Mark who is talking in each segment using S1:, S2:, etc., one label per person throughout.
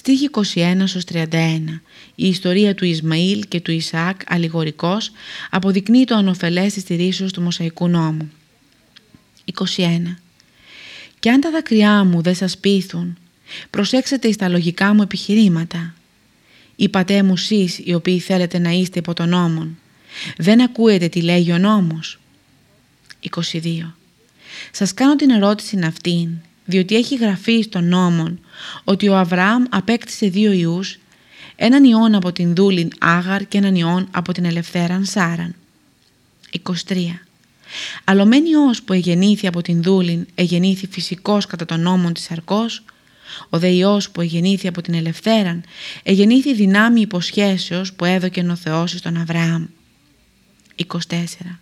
S1: Στίχη 21 31. Η ιστορία του Ισμαήλ και του Ισαάκ αλληγορικός αποδεικνύει το ανοφελές της στηρίσεως του Μωσαϊκού νόμου. 21. «Και αν τα δακρυά μου δεν σας πείθουν, προσέξτε εις τα λογικά μου επιχειρήματα. Είπατε μου σεις οι οποίοι θέλετε να είστε υπό τον νόμον. Δεν ακούετε τι λέγει ο νόμος. 22. Σας κάνω την ερώτηση αυτήν, διότι έχει γραφεί στον νόμον ότι ο Αβραάμ απέκτησε δύο ιούς, έναν ιόν από την δούλην Άγαρ και έναν ιόν από την ελευθέραν Σάραν. 23. Αλλομέν ιός που εγεννήθη από την δούλην εγεννήθη φυσικός κατά τον νόμον της αρκός, ο δε ιός που εγεννήθη από την ελευθέραν εγεννήθη δυνάμει υποσχέσεως που έδωκε ο Θεός στον Αβραάμ. 24.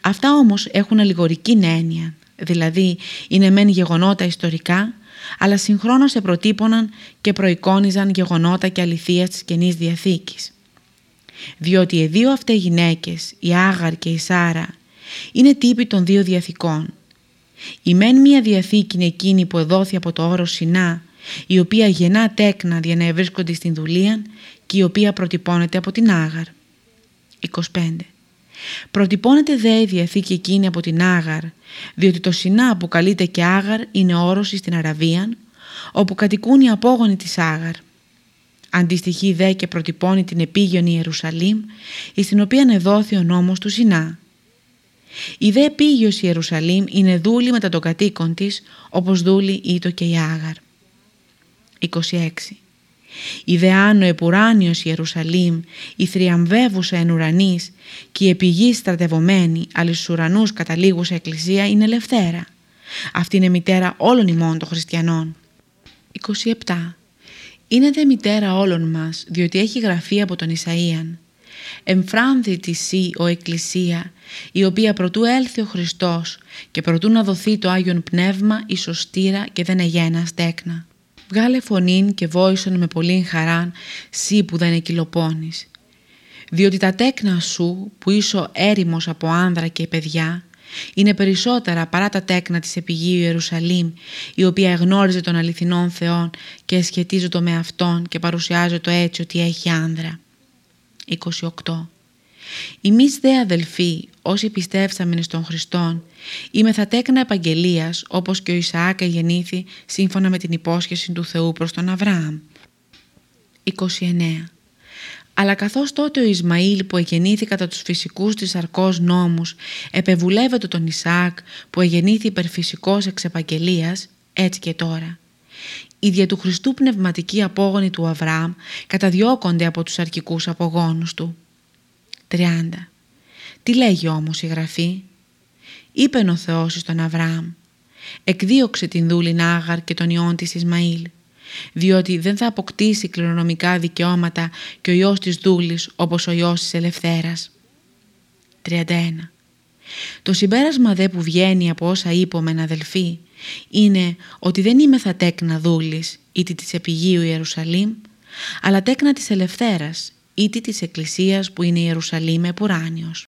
S1: Αυτά όμως έχουν αλληγορική έννοια, δηλαδή είναι μεν γεγονότα ιστορικά, αλλά συγχρόνως επροτύπωναν και προεικόνιζαν γεγονότα και αληθείας της Καινής Διαθήκης. Διότι οι δύο αυτές γυναίκες, η Άγαρ και η Σάρα, είναι τύποι των δύο διαθήκων. Η μεν μία διαθήκη είναι εκείνη που εδόθη από το όρο Σινά, η οποία γεννά τέκνα για να ευρίσκονται στην δουλεία και η οποία προτυπώνεται από την Άγαρ. 25. Προτυπώνεται δε η Διαθήκη εκείνη από την Άγαρ, διότι το Σινά που καλείται και Άγαρ είναι όρος στην Αραβία, όπου κατοικούν οι απόγονοι της Άγαρ. Αντιστοιχεί δε και προτυπώνει την επίγειον Ιερουσαλήμ, στην οποία εδόθη ο νόμος του Σινά. Η δε επίγειος Ιερουσαλήμ είναι δούλη μετά των κατοίκων της, όπως δούλη ήτο και η Άγαρ. 26. Η δε άνω επουράνιος Ιερουσαλήμ, η θριαμβεύουσα εν ουρανής και η επιγή στρατευωμένη, αλλά στους ουρανούς καταλήγουσα εκκλησία είναι ελευθέρα. Αυτή είναι μητέρα όλων ημών των χριστιανών. 27. Είναι δε μητέρα όλων μας, διότι έχει γραφεί από τον Ισαΐαν. Εμφράνθη τη σύ ο Εκκλησία, η οποία προτού έλθει ο Χριστός και προτού να δοθεί το Άγιον Πνεύμα η σωστήρα και δεν εγένα στέκνα. Βγάλε φωνήν και βόησον με πολλήν χαράν, σύ που δεν εκυλοπώνεις. Διότι τα τέκνα σου που είσαι έρημος από άνδρα και παιδιά, είναι περισσότερα παρά τα τέκνα της επιγείου Ιερουσαλήμ, η οποία εγνώριζε τον αληθινόν Θεόν και σχετίζεται με Αυτόν και παρουσιάζεται έτσι ότι έχει άνδρα. 28. Εμείς δε αδελφοί, όσοι πιστεύσαμε στον Χριστόν, είμαι θα τέκνα επαγγελίας όπως και ο Ισαάκ γεννήθη σύμφωνα με την υπόσχεση του Θεού προς τον Αβραάμ. 29. Αλλά καθώς τότε ο Ισμαήλ που εγεννήθη κατά τους φυσικούς της αρκός νόμους επεβουλεύεται τον Ισαάκ που εγεννήθη υπερφυσικός εξ επαγγελίας, έτσι και τώρα. Οι δια του Χριστού πνευματικοί απόγονοι του Αβραάμ καταδιώκονται από τους αρκικούς απογόνους του. 30. Τι λέγει όμως η Γραφή; Είπεν ο Θεός στον Αβραάμ «Εκδίωξε την δούλη Άγαρ και τον ιόν της Ισμαήλ, διότι δεν θα αποκτήσει κληρονομικά δικαιώματα και ο ιός της δούλης όπως ο ιός της ελευθέρας». 31. Το συμπέρασμα δε που βγαίνει από όσα είπομεν αδελφοί είναι ότι δεν είμαι θα τέκνα δούλης είτε της επιγείου Ιερουσαλήμ αλλά τέκνα της ελευθέρας ήτι της Εκκλησίας που είναι η Ιερουσαλήμ επουράνιος.